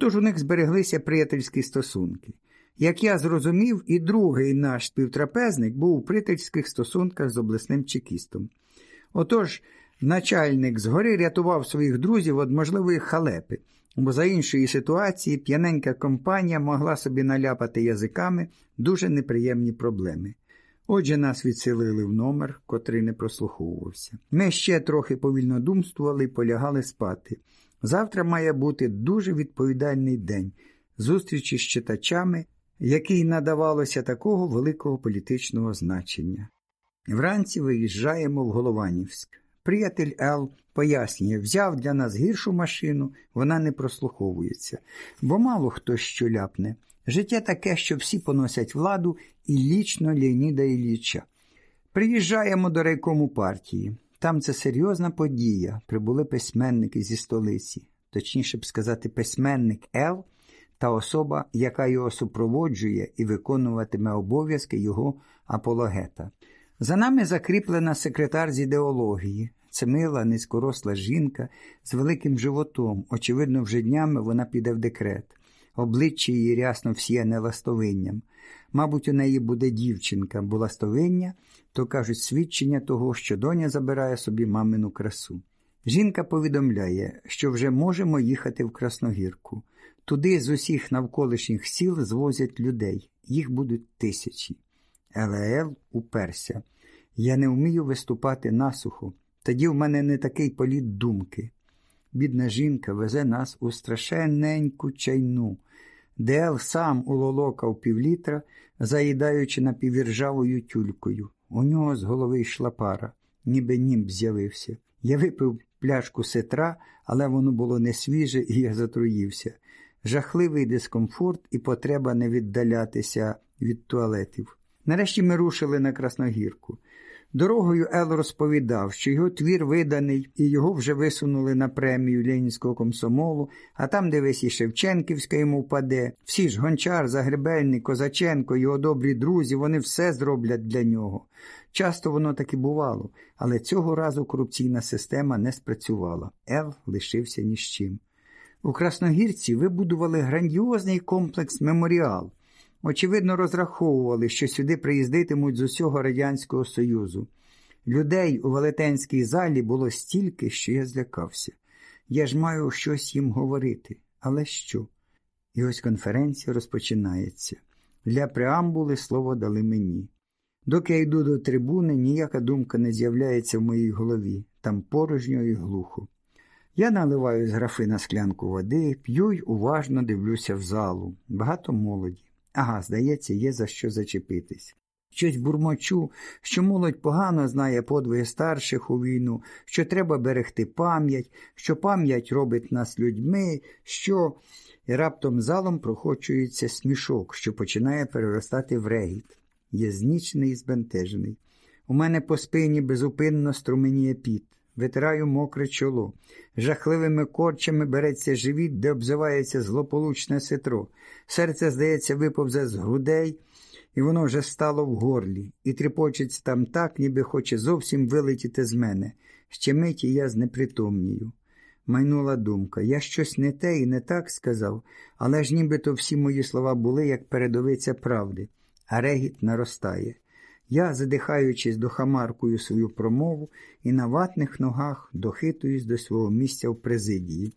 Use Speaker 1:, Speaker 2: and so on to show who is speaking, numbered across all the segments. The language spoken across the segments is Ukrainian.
Speaker 1: Тож у них збереглися приятельські стосунки. Як я зрозумів, і другий наш співтрапезник був у приятельських стосунках з обласним чекістом. Отож, начальник згори рятував своїх друзів від можливої халепи, бо за іншої ситуації п'яненька компанія могла собі наляпати язиками дуже неприємні проблеми. Отже, нас відселили в номер, котрий не прослуховувався. Ми ще трохи повільно думствували і полягали спати. Завтра має бути дуже відповідальний день зустрічі з читачами, який надавалося такого великого політичного значення. Вранці виїжджаємо в Голованівськ. Приятель Ел пояснює, взяв для нас гіршу машину, вона не прослуховується, бо мало хто що ляпне. Життя таке, що всі поносять владу і лічно Леоніда Ілліча. Приїжджаємо до райкому партії. Там це серйозна подія. Прибули письменники зі столиці, точніше б сказати, письменник Ел та особа, яка його супроводжує і виконуватиме обов'язки його апологета. За нами закріплена секретар з ідеології. Це мила, низькоросла жінка з великим животом. Очевидно, вже днями вона піде в декрет. Обличчя її рясно всіяне ластовинням. Мабуть, у неї буде дівчинка, бо ластовиння, то кажуть, свідчення того, що доня забирає собі мамину красу. Жінка повідомляє, що вже можемо їхати в Красногірку. Туди з усіх навколишніх сіл звозять людей, їх будуть тисячі. Елеел уперся. Я не вмію виступати насухо, тоді в мене не такий політ думки. Бідна жінка везе нас у страшенненьку чайну. Дел сам улолокав півлітра, заїдаючи напівіржавою тюлькою. У нього з голови йшла пара, ніби німб з'явився. Я випив пляшку сетра, але воно було не свіже, і я затруївся. Жахливий дискомфорт і потреба не віддалятися від туалетів. Нарешті ми рушили на Красногірку. Дорогою Ел розповідав, що його твір виданий, і його вже висунули на премію Ленінського комсомолу, а там, дивись, і Шевченківська йому впаде. Всі ж Гончар, Загребельник, Козаченко, його добрі друзі, вони все зроблять для нього. Часто воно так і бувало, але цього разу корупційна система не спрацювала. Ел лишився ні з чим. У Красногірці вибудували грандіозний комплекс меморіал. Очевидно, розраховували, що сюди приїздитимуть з усього Радянського Союзу. Людей у велетенській залі було стільки, що я злякався. Я ж маю щось їм говорити. Але що? І ось конференція розпочинається. Для преамбули слово дали мені. Доки я йду до трибуни, ніяка думка не з'являється в моїй голові, там порожньо і глухо. Я наливаю з графи на склянку води, п'ю й уважно дивлюся в залу. Багато молоді. Ага, здається, є за що зачепитись. Щось бурмочу, що молодь погано знає подвиги старших у війну, що треба берегти пам'ять, що пам'ять робить нас людьми, що. І раптом залом прохочується смішок, що починає переростати в регіт. Є знічений і збентежений. У мене по спині безупинно струменіє піт. Витираю мокре чоло. Жахливими корчами береться живіт, де обзивається злополучне ситро. Серце, здається, виповзе з грудей, і воно вже стало в горлі, і тріпочеться там так, ніби хоче зовсім вилетіти з мене. Ще миті я знепритомнію. Майнула думка. Я щось не те і не так сказав, але ж нібито всі мої слова були, як передовиця правди, а регіт наростає. Я, задихаючись, дохамаркую свою промову і на ватних ногах дохитуюсь до свого місця в президії.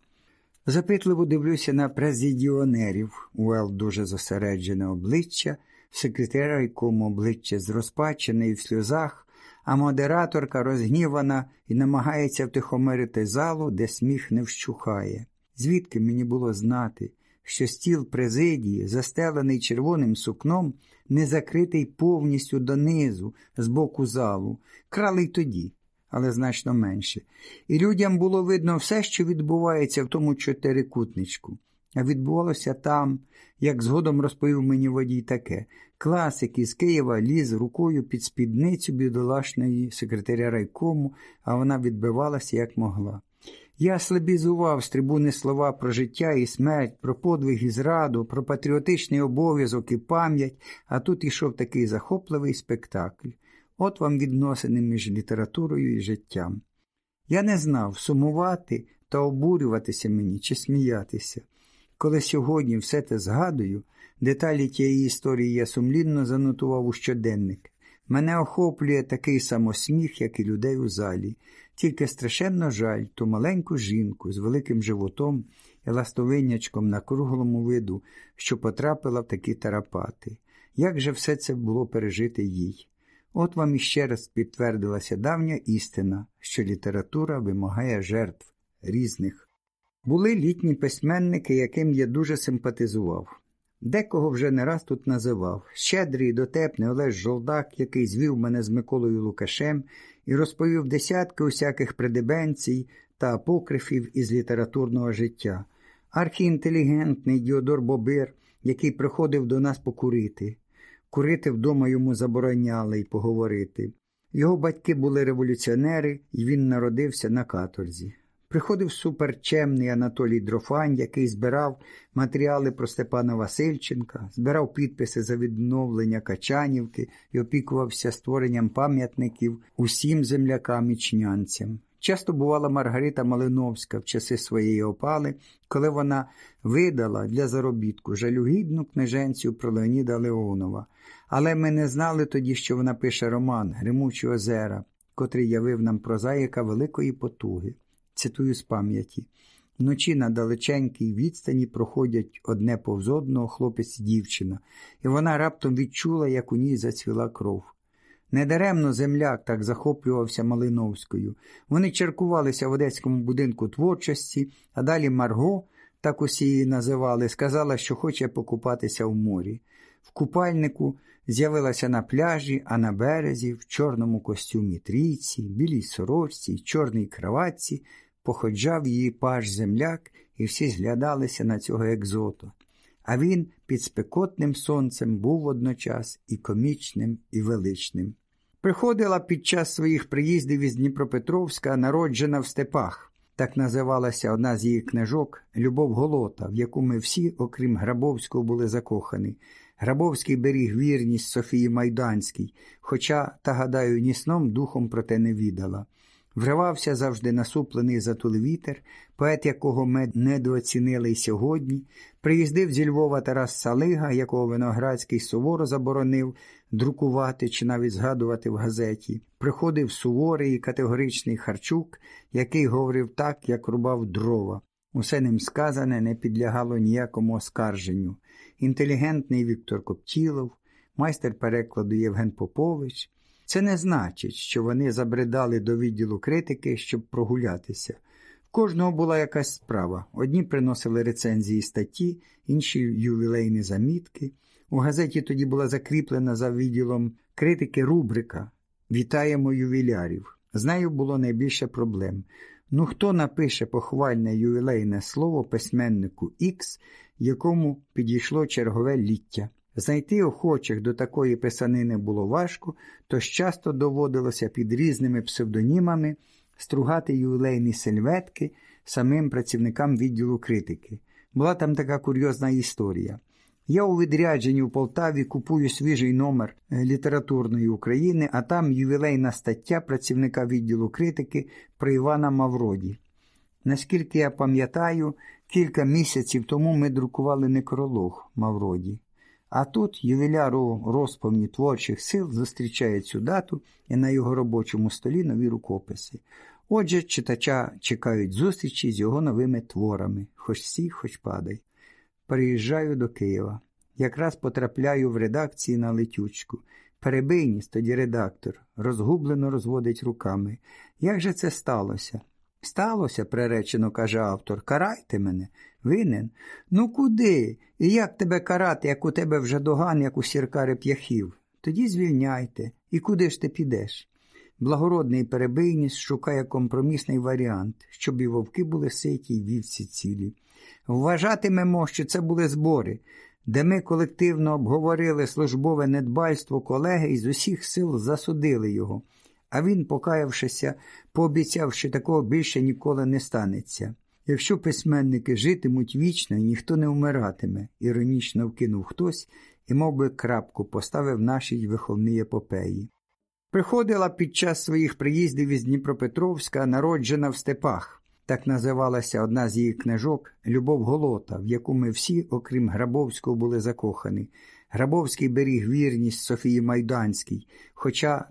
Speaker 1: Запитливо дивлюся на президіонерів, Уел дуже зосереджене обличчя, секретаря якому обличчя зрозпачене і в сльозах, а модераторка розгнівана і намагається втихомирити залу, де сміх не вщухає. Звідки мені було знати, що стіл президії, застелений червоним сукном, не закритий повністю донизу, з боку залу, крали й тоді, але значно менше. І людям було видно все, що відбувається в тому чотирикутничку. А відбувалося там, як згодом розповів мені водій таке. Класик із Києва ліз рукою під спідницю бідолашної секретаря райкому, а вона відбивалася як могла. Я слабізував з трибуни слова про життя і смерть, про подвиг і зраду, про патріотичний обов'язок і пам'ять, а тут ішов такий захопливий спектакль. От вам відносини між літературою і життям. Я не знав, сумувати та обурюватися мені чи сміятися. Коли сьогодні все те згадую, деталі тієї історії я сумлінно занотував у щоденник. Мене охоплює такий самосміх, як і людей у залі, тільки страшенно жаль ту маленьку жінку з великим животом і ластовинячком на круглому виду, що потрапила в такі тарапати. Як же все це було пережити їй? От вам іще раз підтвердилася давня істина, що література вимагає жертв різних. Були літні письменники, яким я дуже симпатизував. Декого вже не раз тут називав щедрий дотепний Олеж Жолдак, який звів мене з Миколою Лукашем і розповів десятки усяких придебенцій та апокрифів із літературного життя, архіінтелігентний Діодор Бобир, який приходив до нас покурити. Курити вдома йому забороняли й поговорити. Його батьки були революціонери, і він народився на каторзі. Приходив суперчемний Анатолій Дрофань, який збирав матеріали про Степана Васильченка, збирав підписи за відновлення Качанівки і опікувався створенням пам'ятників усім землякам і чнянцям. Часто бувала Маргарита Малиновська в часи своєї опали, коли вона видала для заробітку жалюгідну книженцю про Леоніда Леонова. Але ми не знали тоді, що вона пише роман Гримучі озера, котрий явив нам прозаїка великої потуги. Цитую з пам'яті. Вночі на далеченькій відстані проходять одне повз одного хлопець і дівчина, і вона раптом відчула, як у ній зацвіла кров. Недаремно земляк так захоплювався Малиновською. Вони черкувалися в одеському будинку творчості, а далі Марго, так усі її називали, сказала, що хоче покупатися в морі. В купальнику з'явилася на пляжі, а на березі, в чорному костюмі трійці, білій сорочці, чорній краватці, походжав її паж земляк, і всі зглядалися на цього екзоту. А він під спекотним сонцем був водночас і комічним, і величним. Приходила під час своїх приїздів із Дніпропетровська, народжена в степах. Так називалася одна з її книжок Любов Голота, в яку ми всі, окрім Грабовського, були закохані. Грабовський беріг вірність Софії Майданській, хоча, та, гадаю, ні сном духом про те не відала. Вривався завжди насуплений затул вітер, поет, якого ми недооцінили й сьогодні, приїздив зі Львова Тарас Салига, якого Виноградський суворо заборонив друкувати чи навіть згадувати в газеті. Приходив суворий і категоричний Харчук, який говорив так, як рубав дрова. Усе ним сказане не підлягало ніякому оскарженню. Інтелігентний Віктор Коптілов, майстер перекладу Євген Попович. Це не значить, що вони забридали до відділу критики, щоб прогулятися. В кожного була якась справа. Одні приносили рецензії статті, інші ювілейні замітки. У газеті тоді була закріплена за відділом критики рубрика Вітаємо ювілярів. З нею було найбільше проблем. Ну хто напише похвальне ювілейне слово письменнику Х, якому підійшло чергове ліття? Знайти охочих до такої писанини було важко, тож часто доводилося під різними псевдонімами стругати ювілейні сельветки самим працівникам відділу критики. Була там така курйозна історія. Я у відрядженні в Полтаві купую свіжий номер е, літературної України, а там ювілейна стаття працівника відділу критики про Івана Мавроді. Наскільки я пам'ятаю, кілька місяців тому ми друкували некролог Мавроді. А тут ювіляр у розповні творчих сил зустрічає цю дату і на його робочому столі нові рукописи. Отже, читача чекають зустрічі з його новими творами, хоч сі, хоч падай. Приїжджаю до Києва. Якраз потрапляю в редакції на летючку. Перебийніс, тоді редактор, розгублено розводить руками. Як же це сталося? Сталося, приречено, каже автор, карайте мене. Винен? Ну куди? І як тебе карати, як у тебе вже доган, як у сірка реп'яхів? Тоді звільняйте. І куди ж ти підеш? Благородний перебийніс шукає компромісний варіант, щоб і вовки були ситі, і вівці цілі. Вважатимемо, що це були збори, де ми колективно обговорили службове недбальство колеги і з усіх сил засудили його, а він, покаявшися, пообіцяв, що такого більше ніколи не станеться. Якщо письменники житимуть вічно ніхто не вмиратиме, іронічно вкинув хтось і мов би, крапку поставив нашій виховній епопеї. Приходила під час своїх приїздів із Дніпропетровська, народжена в степах. Так називалася одна з її книжок Любов Голота, в яку ми всі, окрім Грабовського, були закохані. Грабовський беріг вірність Софії Майданській, хоча